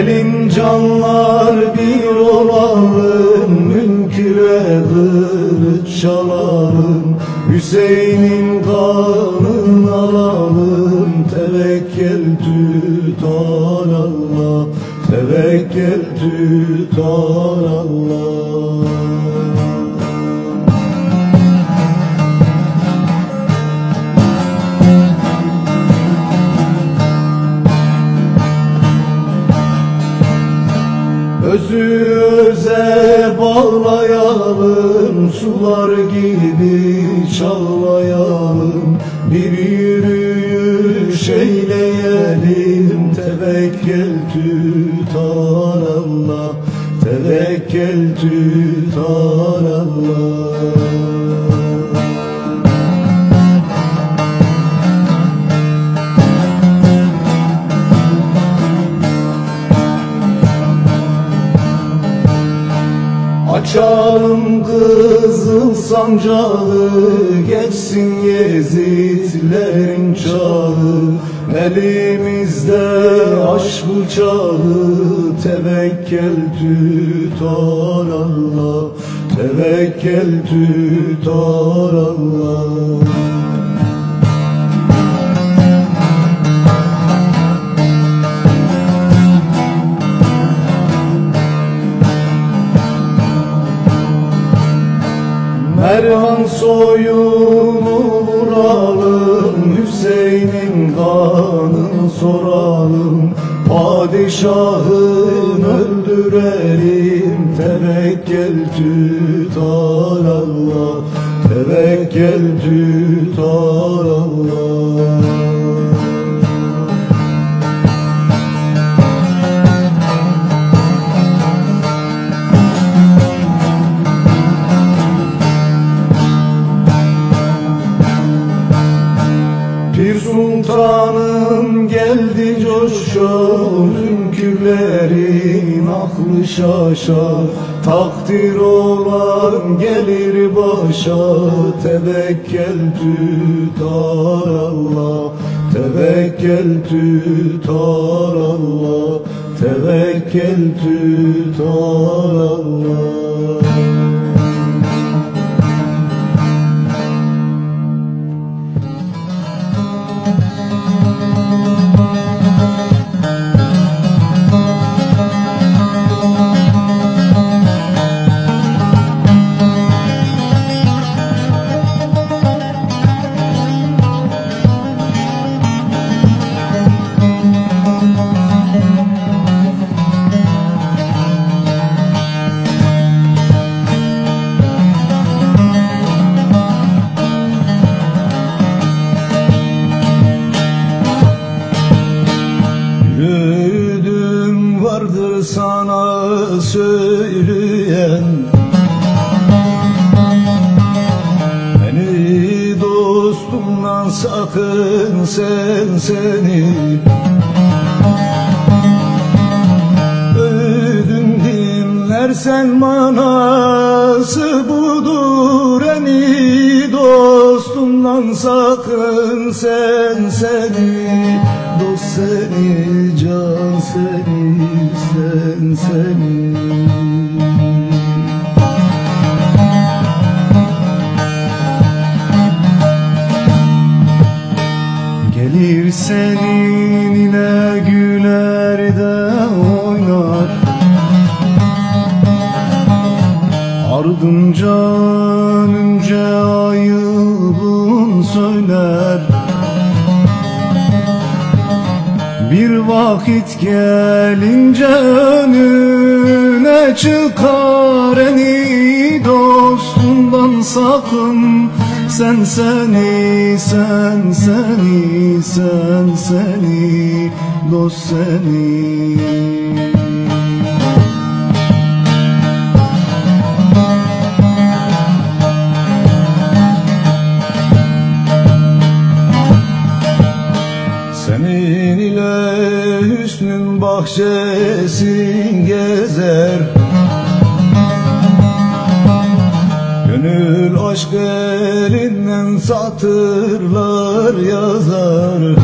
Gelin canlar bir olalım Münküre kılıç çalalım. Hüseyin'in Sular gibi çalmayalım Bir yürüyüş eyleyelim. Tevekkel tutar Allah Tevekkel tutar Allah. Açalım kızıl sancağı Geçsin Yezidlerin çağı. Elimizde aşk bıçağı Tevekkel tutar Allah Tevekkel tutar Allah Merhan soyunu vuralım Hüseyin'in kanını soralım. Padişahın öldürelim Tevekkel tutar Allah Tevekkel tutar şaşa Takdir olan gelir başa. Tevekkel tutar Allah. Tevekkel tutar Allah. Tevekkel tutar Allah sana söyleyen Beni dostumdan sakın sen seni Öldün dinlersen manası budur eni Dostumdan sakın sen seni Dost seni, can seni, sen seni. Gelir senin ile güler de oynar. Ardınca önce ayıbın söyler vakit gelince önüne çıkar eni dostundan sakın. Sen seni sen seni sen seni dost seni bahçesin gezer. Gönül aşk elinden satırlar yazar.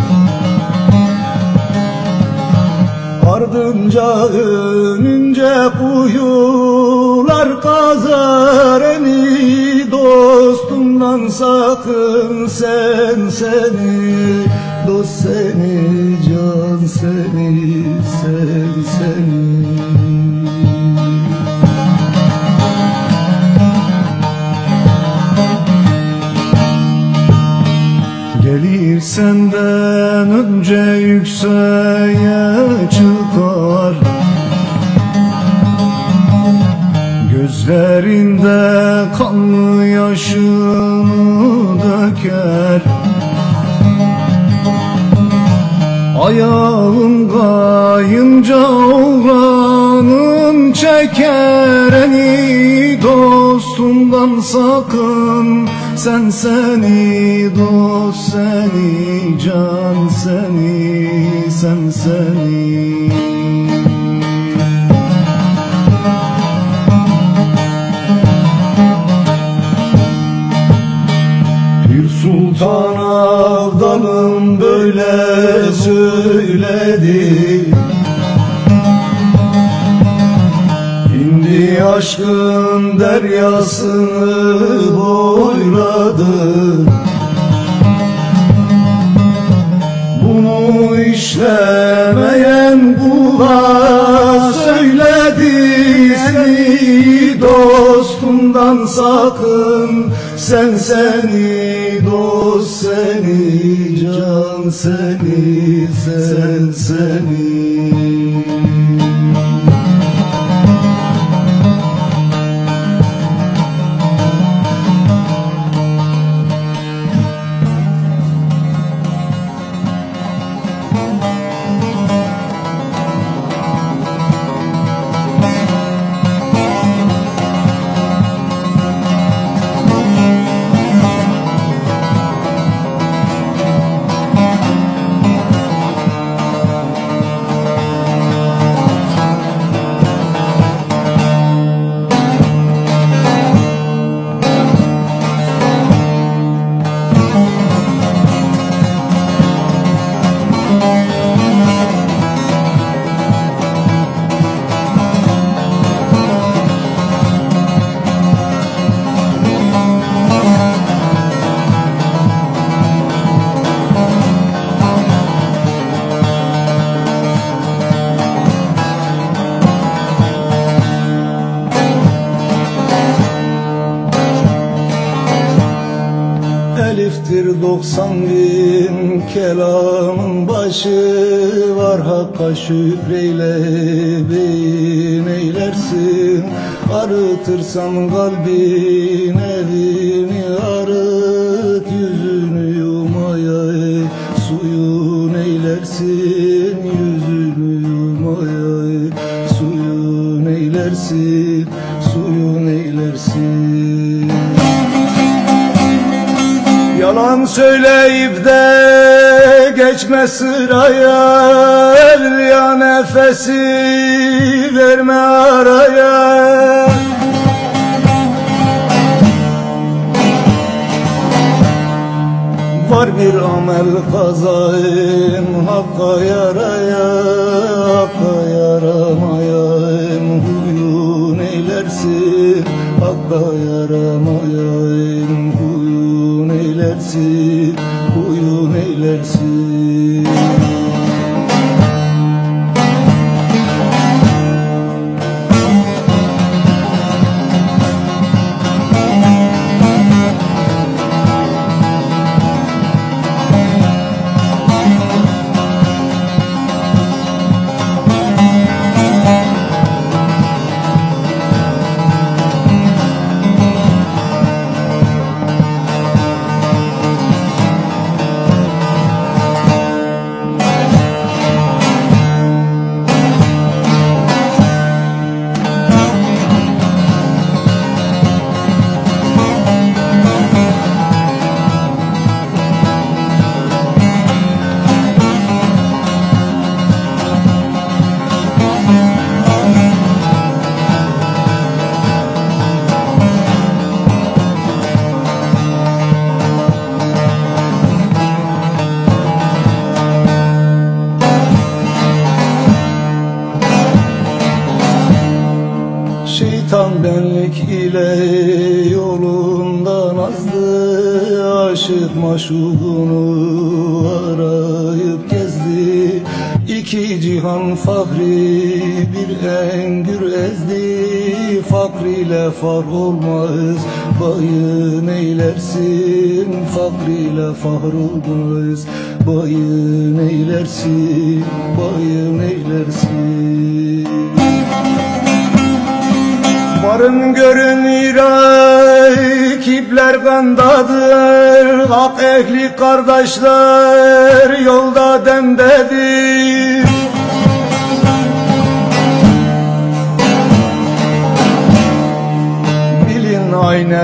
Ardınca önünce kuyular kazar eni Dostundan sakın sen seni Dost seni can seni sen seni. Gelir senden yaşını döker. Ayağın kayınca oğlanın çekereni Dostundan sakın. Sen seni dost seni can seni sen seni sultan Avdan'ın böyle söyledi. İndi aşkın deryasını boyladı. Bunu işlemeyen kula söyledi. Seni dostundan sakın Sen seni dost seni can seni sen seni doksan bin kelamın başı var Hakka şükreyle beyin eylersin. Arıtırsan kalbin söyleyip de geçme sıraya ya nefesi verme araya. Var bir amel kazayım Hakka yaraya Huyun eylersin Huyun eylersin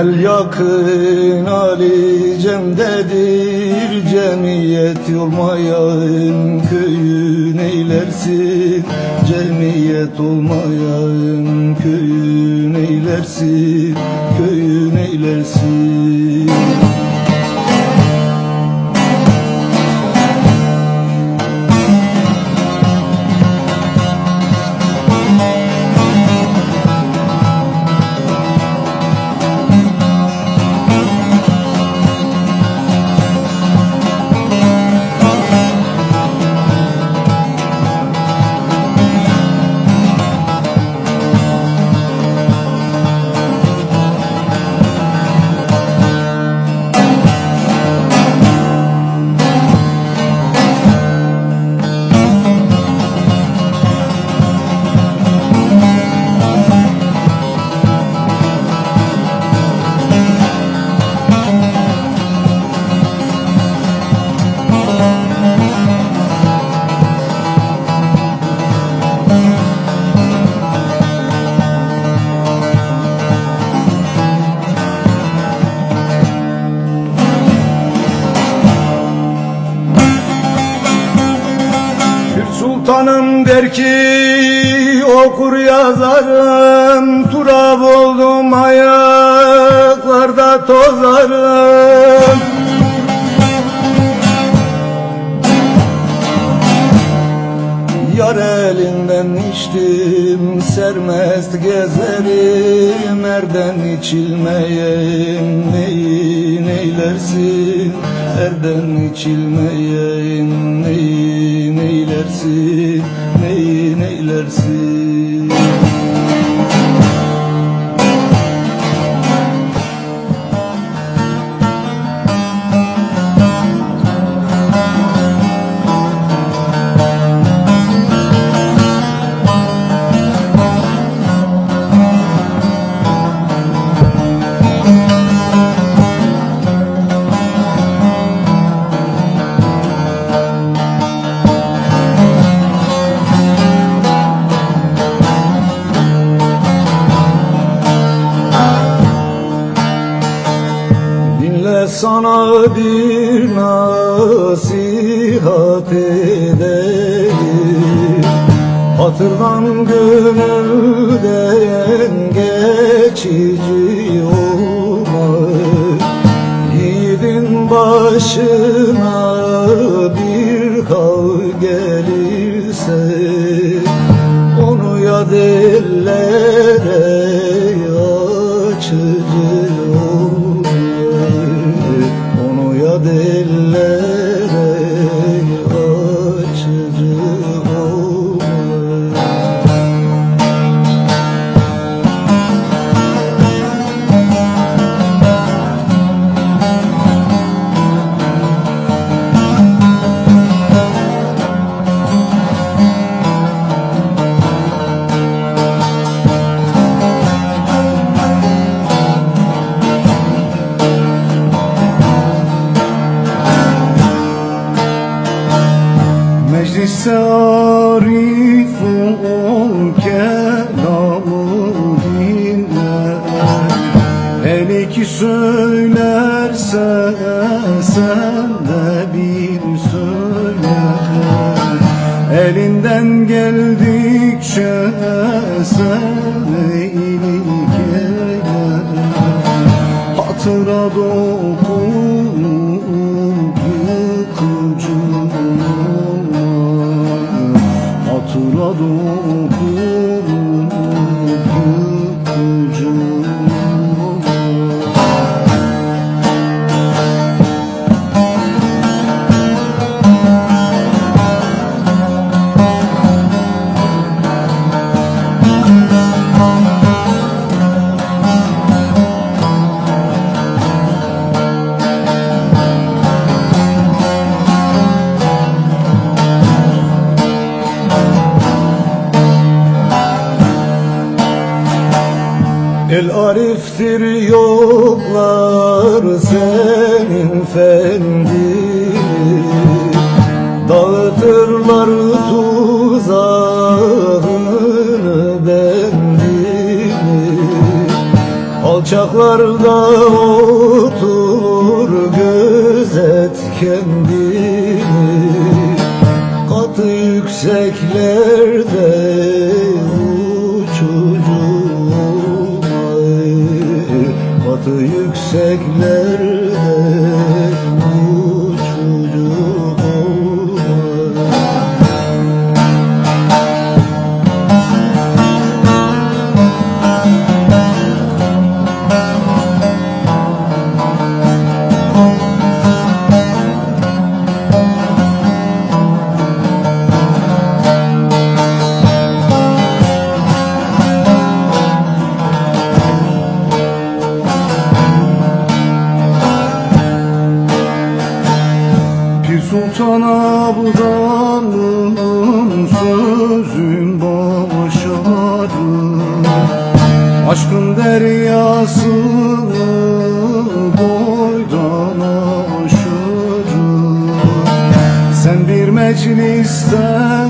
Gel yakın Ali Cem'dedir Cemiyet olmayan köyün eylersin. Cemiyet olmayan köyün eylersin Köyün eylersin. Ellerden içilmeyen neyi neylersin Neyi neylersin? söylerse sen de bir söyle Elinden geldikçe sen ilik ele Hatıra doğru Sultana budanım sözüm başarım Aşkın deryasını boydan aşırım Sen bir meclisten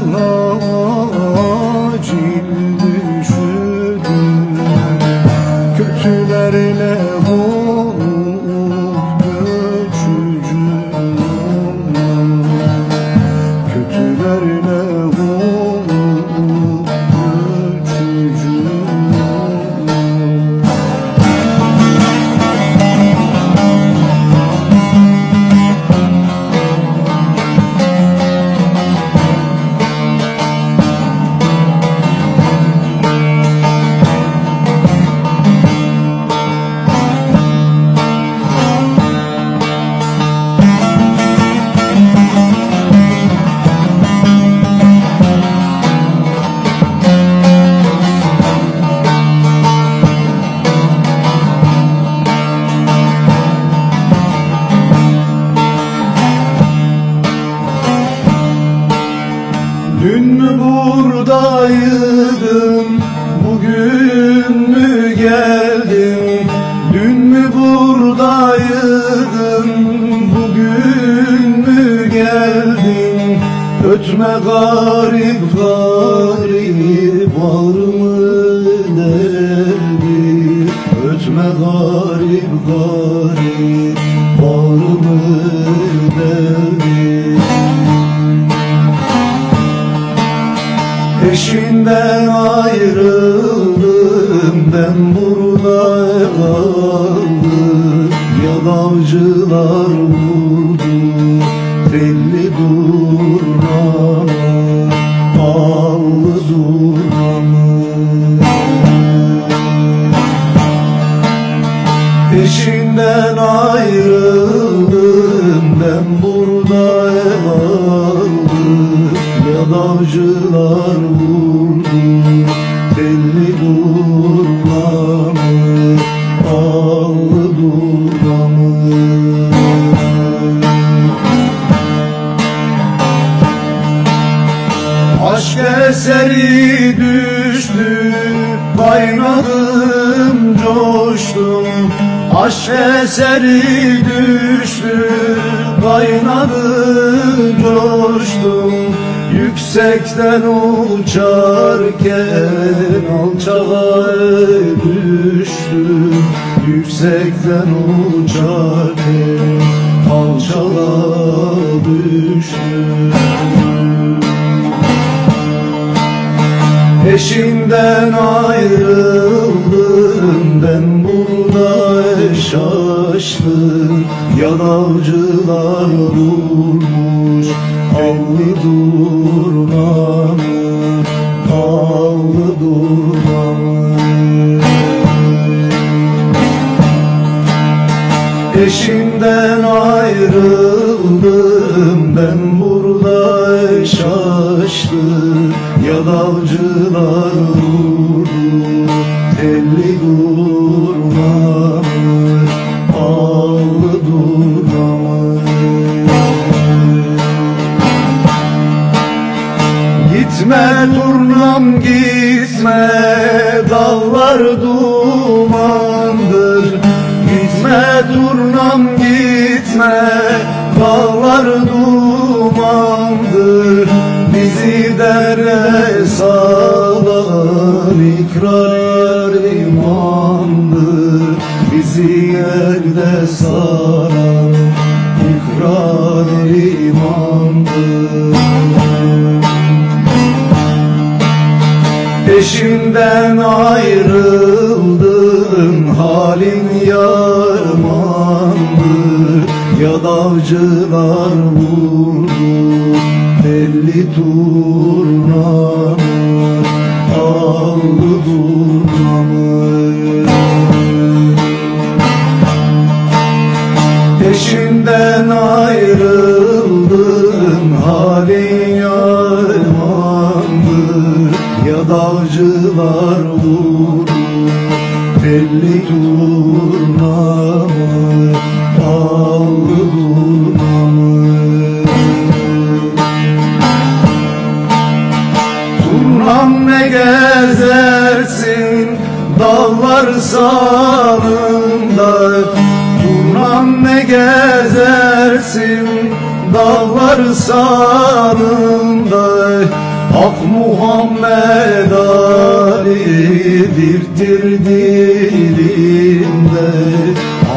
Dirdir dilimde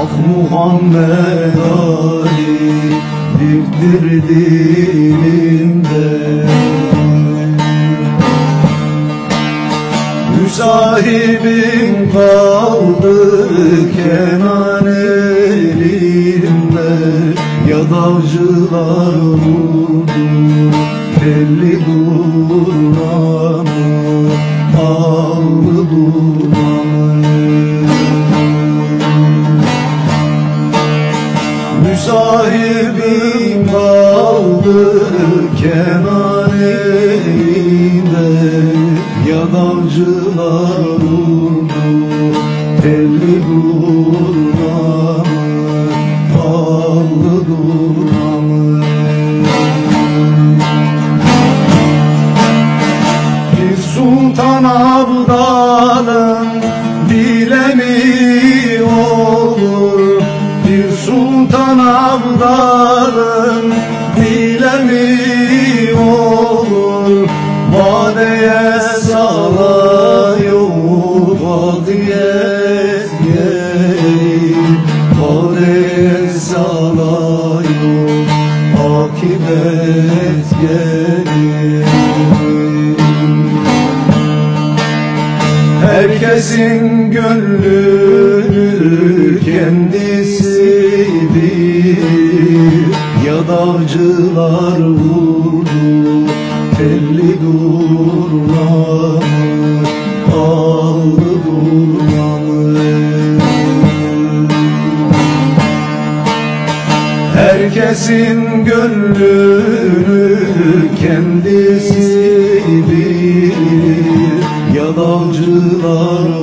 Ah Muhammed Ali Dirdir dilimde Müsahibim kaldı Kenan elimde Ya davcılar vurdu Belli durmaz Yeah. gönlünü kendisi bilir. Yalancılar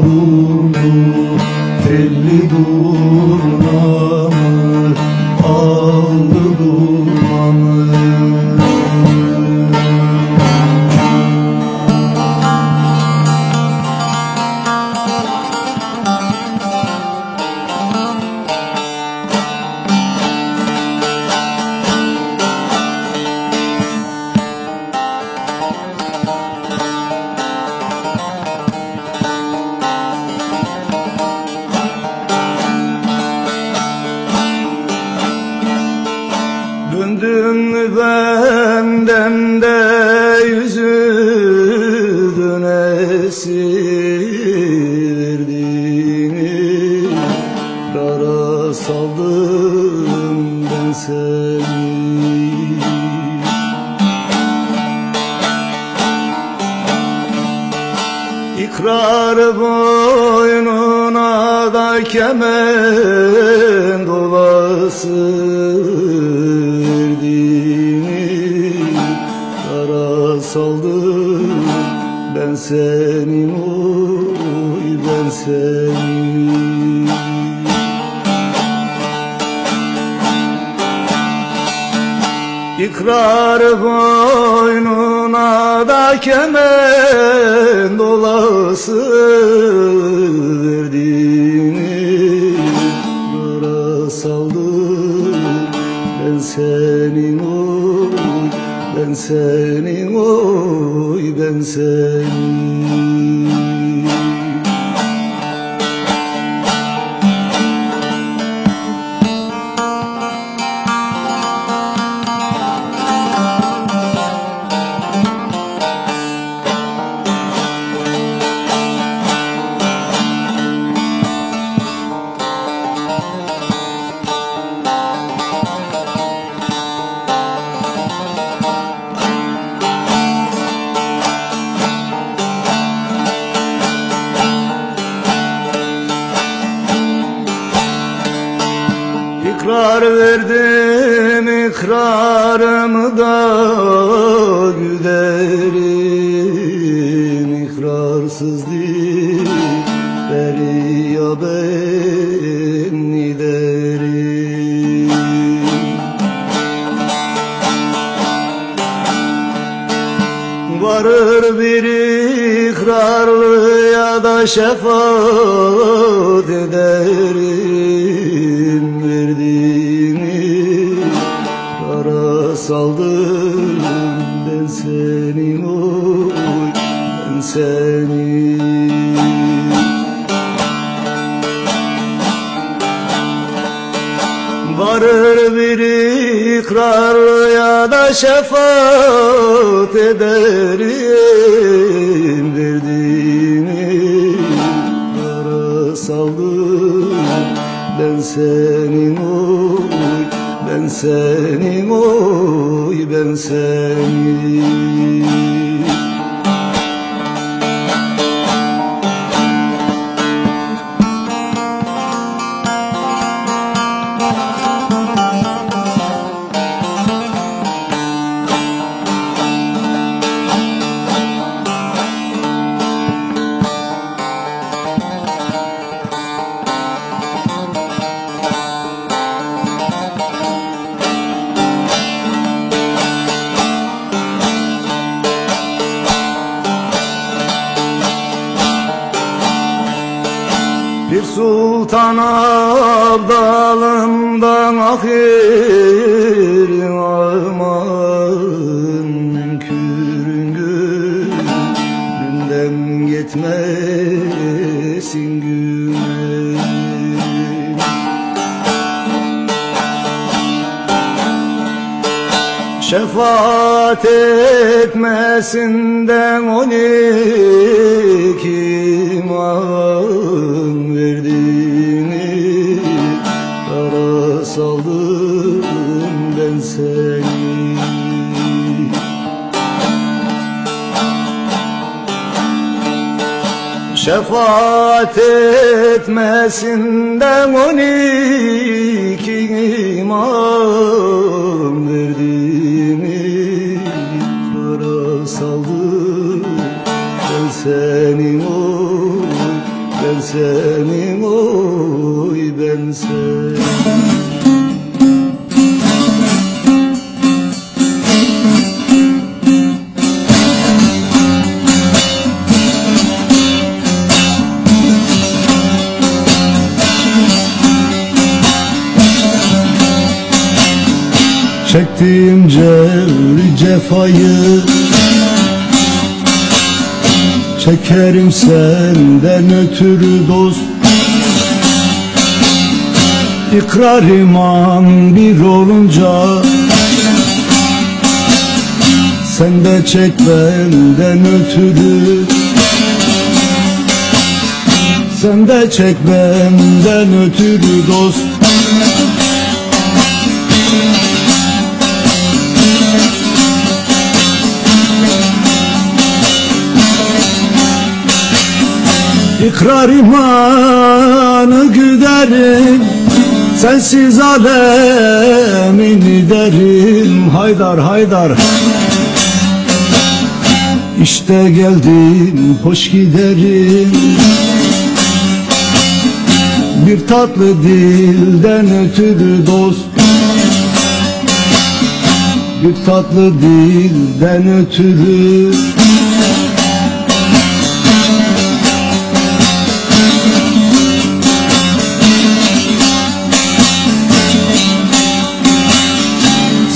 ahir aman Münkürün günden gitmesin güne. Şefaat etmesinden cefayı Çekerim senden ötürü dost. İkrar iman bir olunca Sen de çek benden ötürü. Sen de çek benden ötürü dost İkrar imanı güderim Sensiz alemin derim. Haydar haydar. İşte geldim hoş giderim. Bir tatlı dilden ötürü dost. Bir tatlı dilden ötürü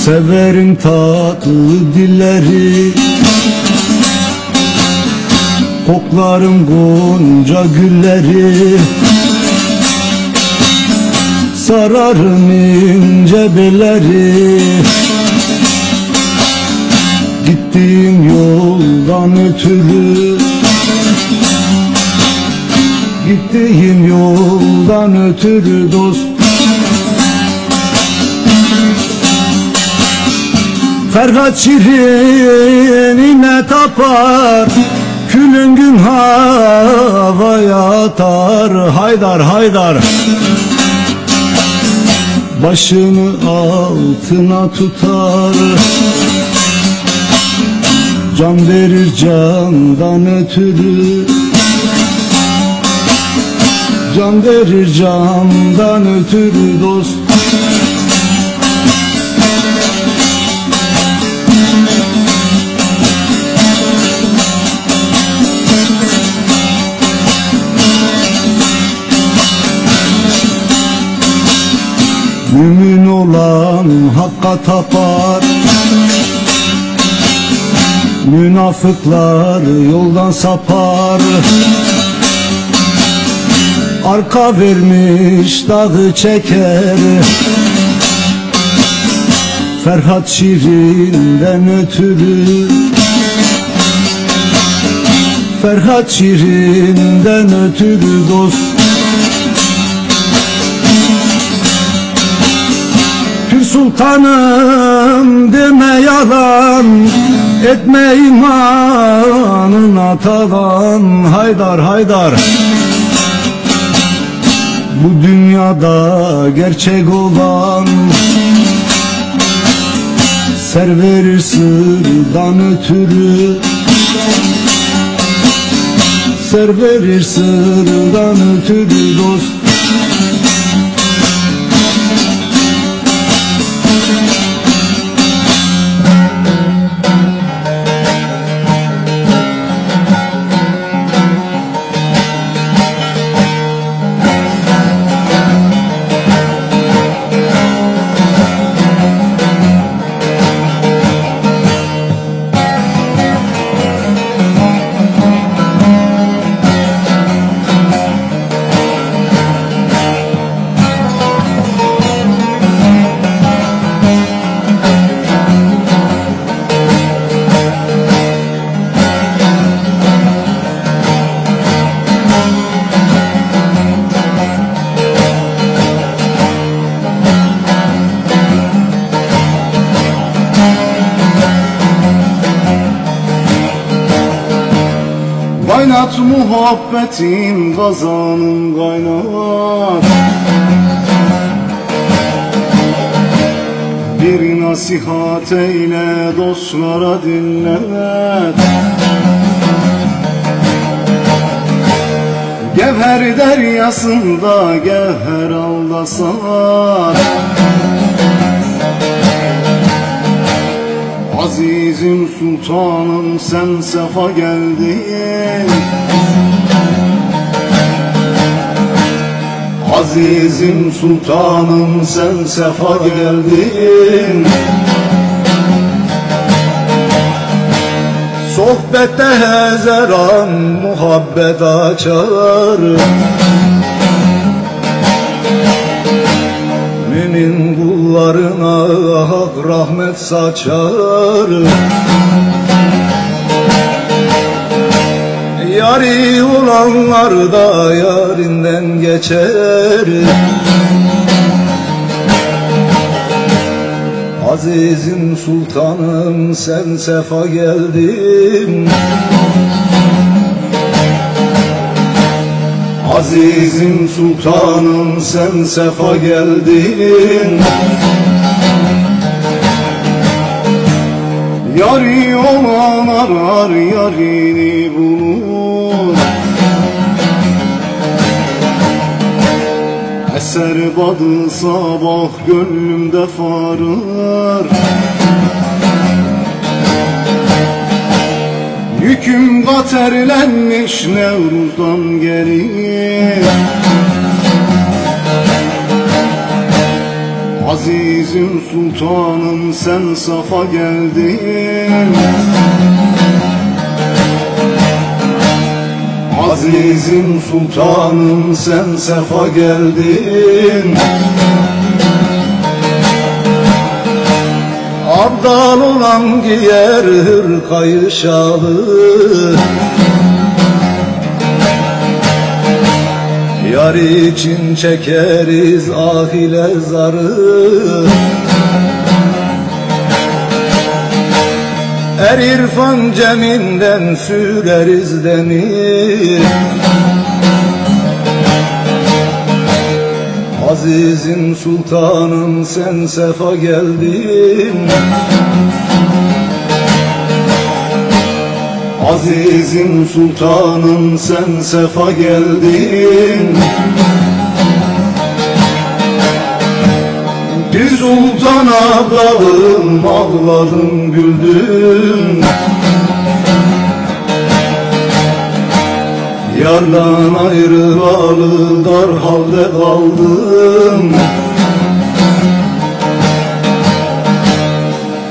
Severim tatlı dilleri. Koklarım gonca gülleri. Sararım ince beleri. Gittiğim yoldan ötürü. Gittiğim yoldan ötürü dost Ferhat şirinine tapar Külün gün havaya atar. Haydar haydar. Başını altına tutar. Can verir candan ötürü. Can verir candan ötürü dost olan hakka tapar. Münafıklar yoldan sapar. Arka vermiş dağı çeker. Ferhat Şirin'den ötürü. Ferhat Şirin'den ötürü dost sultanım deme yalan. Etme imanına talan Haydar haydar. Bu dünyada gerçek olan Ser verir sırdan ötürü. Ser verir sırdan ötürü dost muhabbetin kazanın kaynat Bir nasihat eyle dostlara dinlet Gevher deryasında gevher aldasar Azizim sultanım sen sefa geldin. Azizim sultanım sen sefa geldin. Sohbette hezeran muhabbet açar. Mümin kullarına hak rahmet saçar. Yari olanlar da yarinden geçer. Azizim sultanım sen sefa geldin Azizim sultanım sen sefa geldin. Yari olan arar yarini bulur. Eser badı sabah gönlümde farır Yüküm katerlenmiş Nevruz'dan geri. Azizim sultanım sen safa geldin. Azizim sultanım sen sefa geldin Abdal olan giyer hırkayı şalı Yar için çekeriz ah ile zarı. Er irfan ceminden süreriz demir Azizim sultanım sen sefa geldin. Azizim sultanım sen sefa geldin. Bir sultan ablalım ağladım güldüm Yardan ayrılalı dar halde kaldım.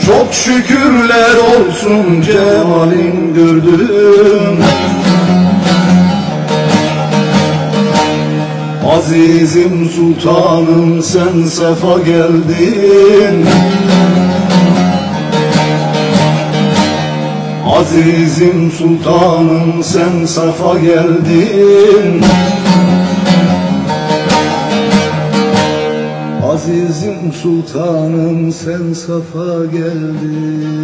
Çok şükürler olsun cemalin gördüm. Azizim sultanım sen sefa geldin Azizim sultanım sen sefa geldin. Azizim sultanım sen safa geldin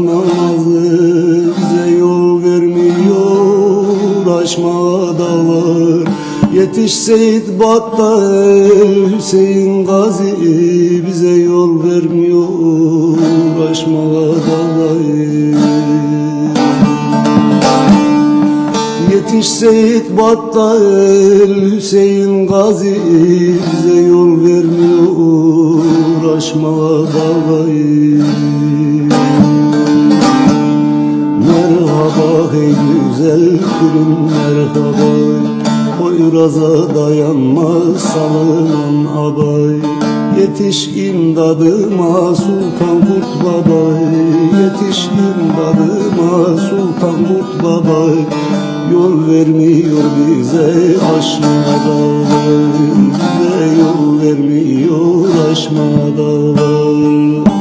namazı Bize yol vermiyor aşma dağlar. Yetiş Seyit Battal Hüseyin Gazi Bize yol vermiyor aşma dağlar. Yetiş Seyit Battal Hüseyin Gazi Poyraza dayanmaz salınan abay Yetiş imdadıma Sultan Kurt Babay. Yetiş imdadıma Sultan Kurt Babay. Yol vermiyor bize aşma dağlar. Bize yol vermiyor aşma dağlar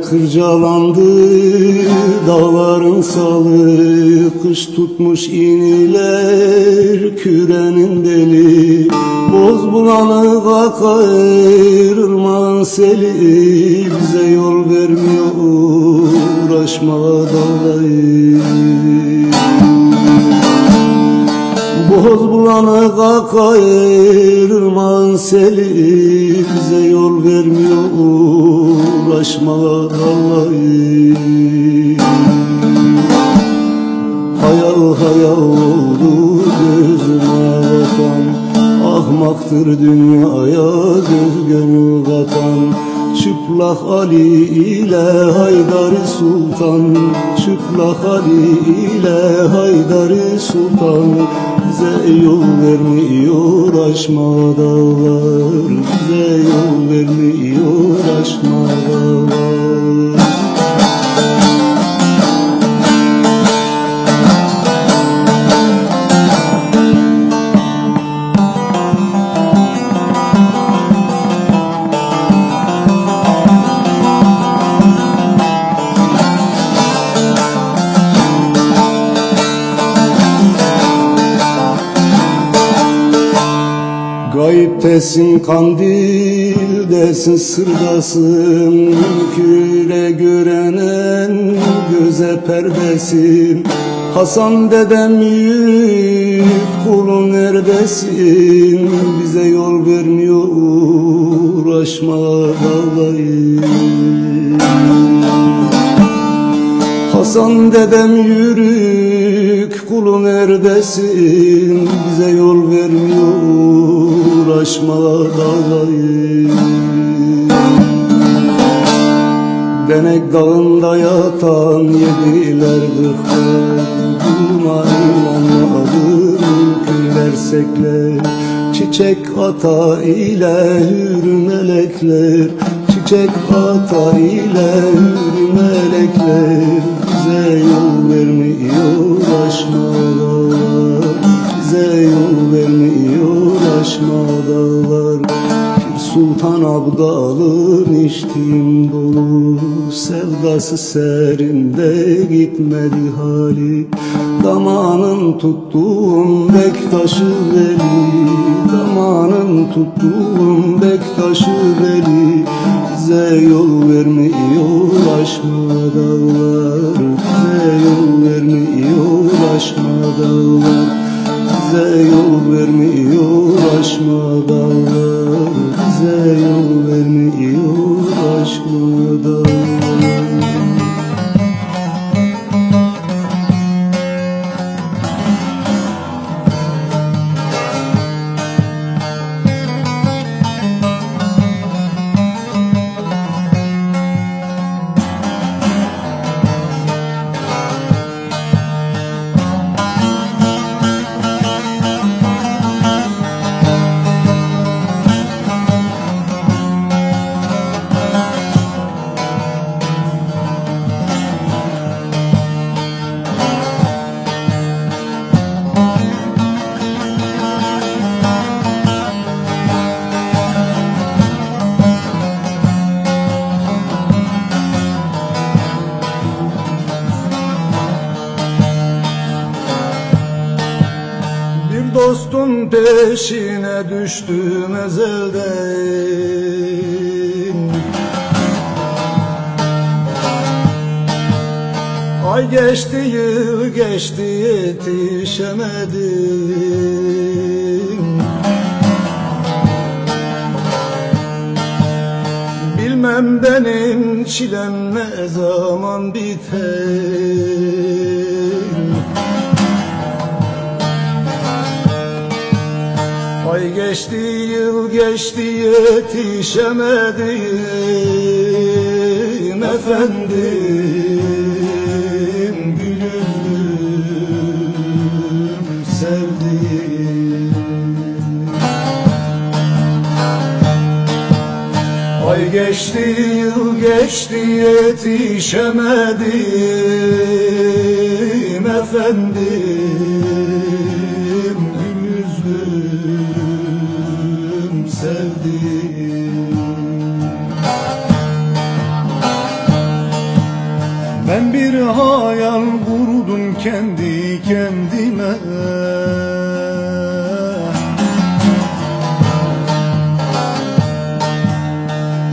kırcalandı dağların salı Kış tutmuş iniler kürenin deli. Boz bulanık akar ırmağın seli Bize yol vermiyor uğraşma dağları Akar ırmağın seli Bize yol vermiyor uğraşma dağları Hayal hayal oldu gözüme bakan Ahmaktır dünyaya göz gönül katan Çıplak Ali ile Haydar Sultan. Çıplak Ali ile Haydar Sultan. Bize yol vermiyor aşma dağlar. Bize yol vermiyor aşma dağlar Ötesin kandil desin sırdasın Küre görenen göze perdesin. Hasan dedem yük kulun neredesin? Bize yol vermiyor uğraşma dağlayın Hasan dedem yürük kulu neredesin? Bize yol vermiyor uğraşma dağlayın Denek dağında yatan yediler gıhlar Buna inanmadım küller sekler Çiçek ata ile hür melekler. Çiçek ata ile hür melekler. Bize yol vermiyor aşmalar Bize yol vermiyor aşmalar Sultan Abdal'ın içtiğim dolu. Sevdası serinde gitmedi hali Damanın tuttuğum bektaşı veli Damanın tuttuğum bektaşı veli Bize yol vermiyor aşma dağlar. Bize yol vermiyor aşma dağlar Bize yol vermiyor aşma dağlar Bize yol vermiyor aşma dağlar peşine düştüm ezelden. Ay geçti yıl geçti yetişemedim. Bilmem benim çilem yetişemedim efendim gülüm sevdim. Ay geçti yıl geçti yetişemedim Ben bir hayal kurdum kendi kendime.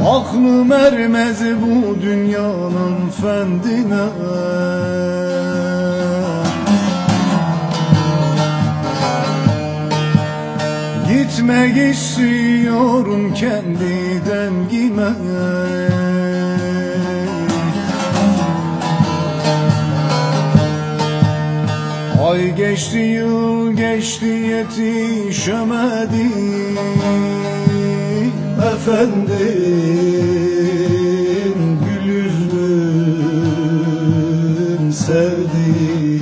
Aklım ermez bu dünyanın fendine. Gitmek istiyorum kendi dengime Ay geçti yıl geçti yetişemedim efendim Gül yüzlüm sevdim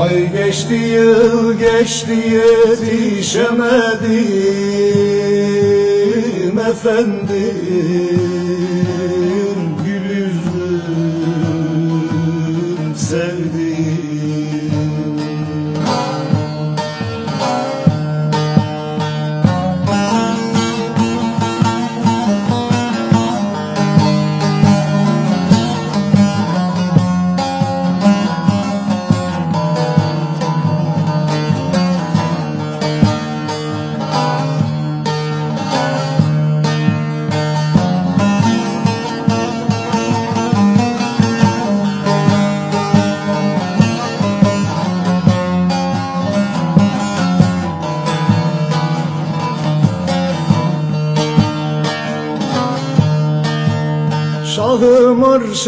Ay geçti yıl geçti yetişemedim efendim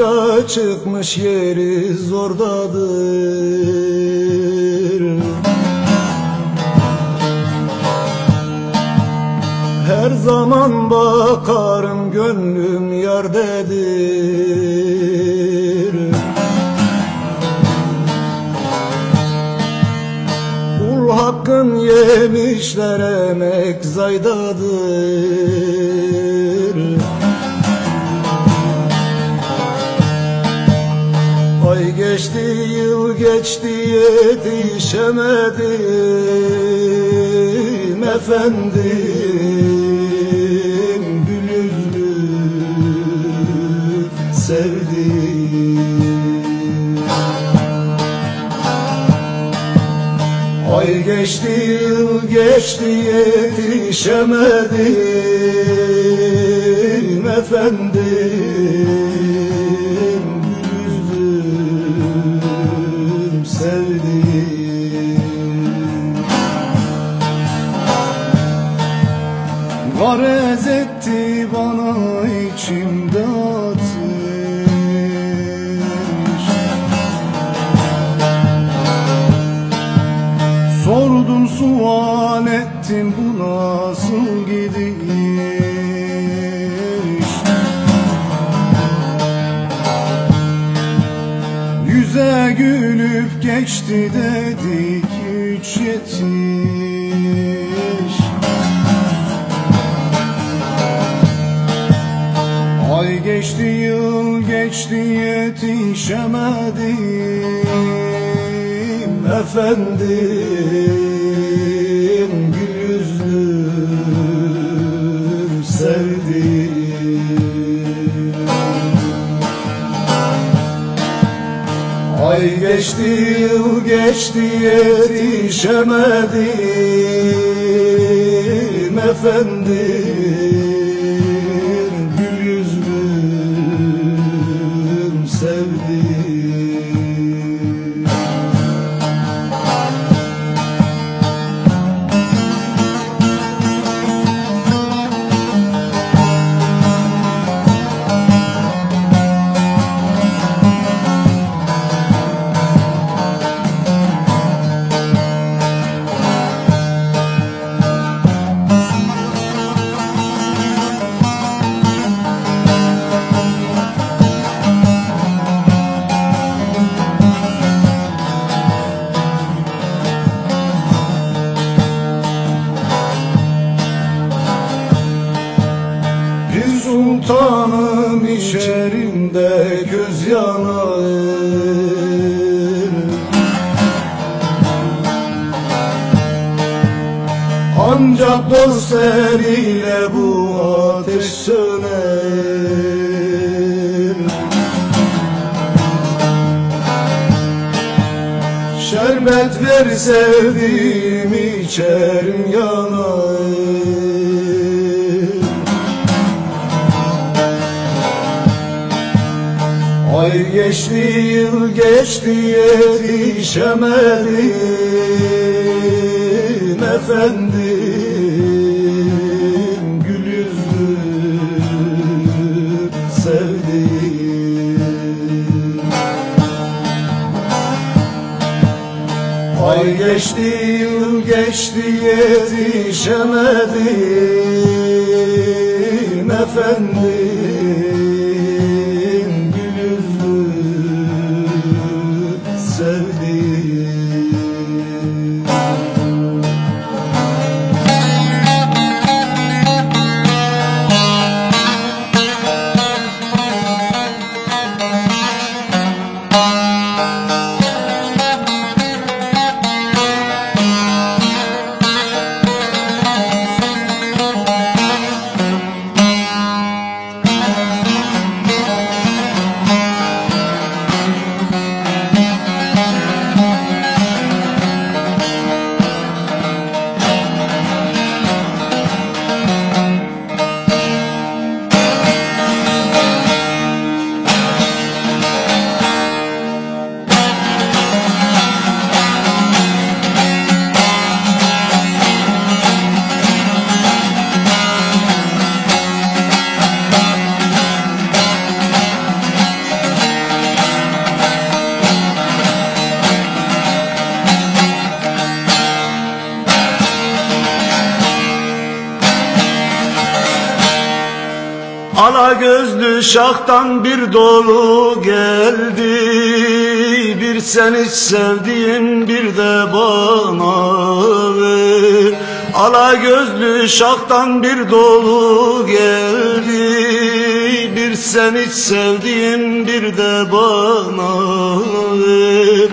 Arşa çıkmış yeri zordadır. Her zaman bakarım gönlüm yerdedir. Kul hakkın yemişler emek zaydadır geçti yıl geçti yetişemedim efendim. Gül yüzlü sevdim Ay geçti yıl geçti yetişemedim efendim Garez etti bana içimde ateş Sordum sual ettim bu nasıl gidiş? Yüze gülüp geçti dedik üç yetiş geçti yıl geçti yetişemedim. Efendim Gül yüzlüm sevdim. Ay geçti yıl geçti yetişemedim. Efendim Eliyle bu ateş söner. Şerbet ver sevdiğim içerim yanar. Ay geçti yıl geçti yetişemedim efendim Ay geçti yıl geçti yetişemedim. Efendim dolu geldi. Bir sen hiç sevdiğin bir de bana ver Ala gözlü şahtan bir dolu geldi. Bir sen hiç sevdiğin bir de bana ver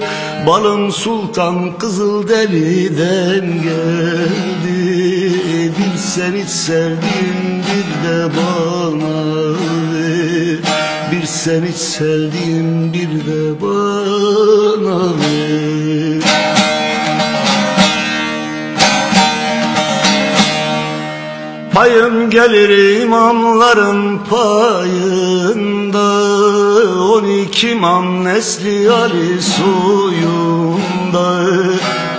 Balım sultan kızıl deliden geldi. Bir sen hiç sevdiğin bir de bana ver Bir sen hiç sevdiğin bir de bana ver Payım gelir imamların payında On iki imam nesli Ali suyunda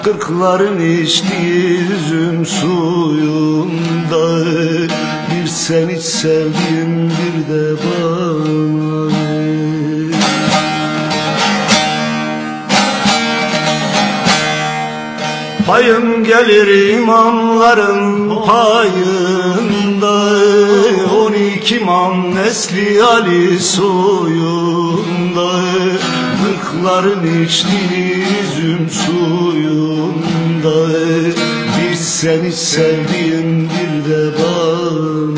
Kırkların içtiği üzüm suyunda. Bir sen hiç sevdiğim bir de bana. Payım gelir imamların payında. On iki imam nesli Ali suyunda Kırkların içtiği üzüm suyunda. Bir seni sevdiğim bir de bana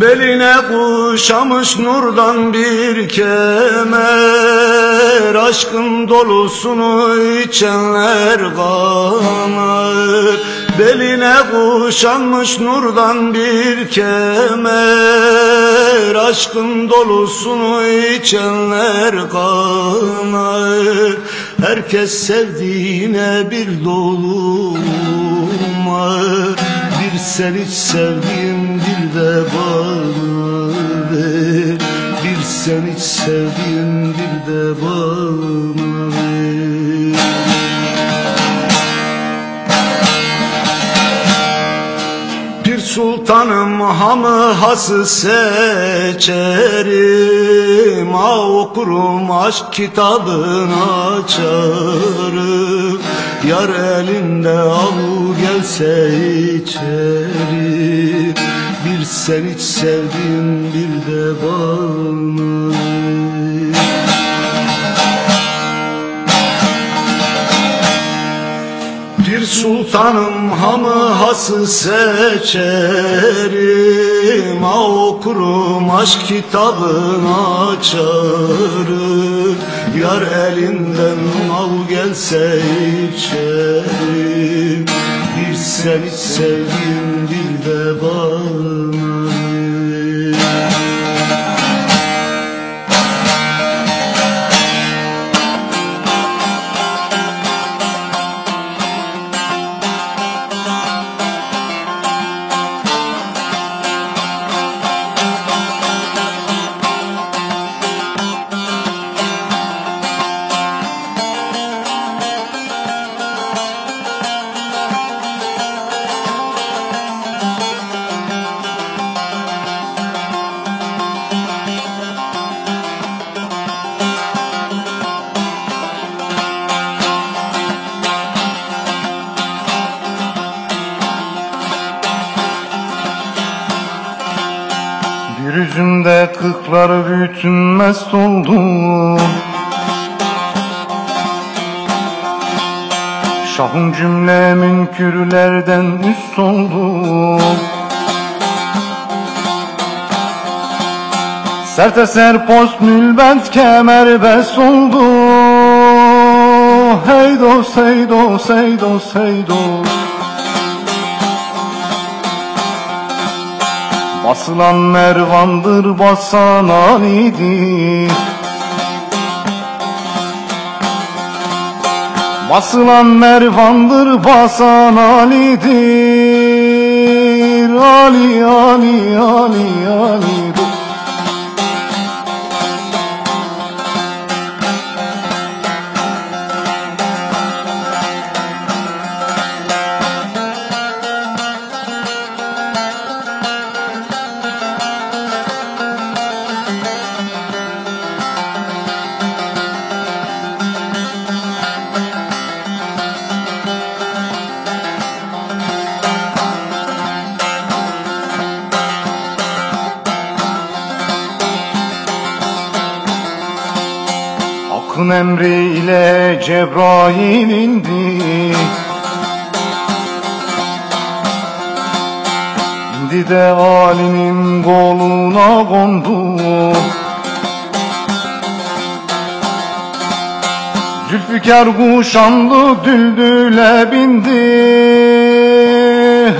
Beline kuşamış nurdan bir kemer Aşkın dolusunu içenler kanar Beline kuşanmış nurdan bir kemer Aşkın dolusunu içenler kanar Herkes sevdiğine bir dolumar Bir sen hiç sevdiğim bir de ver Bir sen hiç sevdiğim bir de bana sultanım hamı hası seçerim. Okurum aşk kitabını açarım Yar elinde avu gelse içeri Bir sen hiç sevdiğim bir de bana sultanım hamı hası seçerim. Ha okurum aşk kitabını açarım. Yar elinden al gelse içerim. Bir sen hiç sevdiğim bir de bana cümle münkürlerden üst oldu. Sert eser post nülbent kemer bes oldu. Hey dost hey dost hey dost hey dost Basılan mervandır basan alidir Basılan mervandır basan alidir Ali Ali Ali Ali Hakkın İndi de Ali'nin koluna kondu. Zülfikar kuşandı düldüle bindi.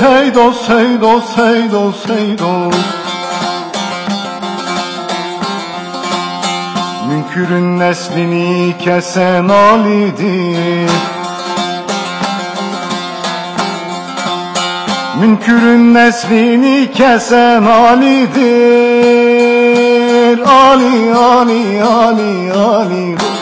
Hey dost hey dost hey dost hey dost Münkürün neslini kesen Ali'dir Münkürün neslini kesen Ali'dir Ali Ali Ali Ali. Sultan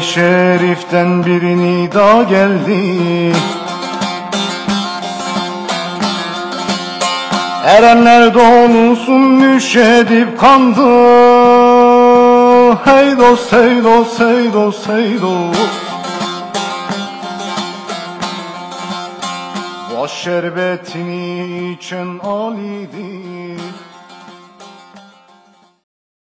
Şerif'ten bir nida geldi. Erenler dolusun müşedip kandı. Hey dost hey dost hey dost hey dost. Boş şerbetini içen Ali'dir